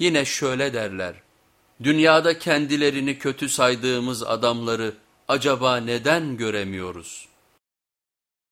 Yine şöyle derler, dünyada kendilerini kötü saydığımız adamları acaba neden göremiyoruz?''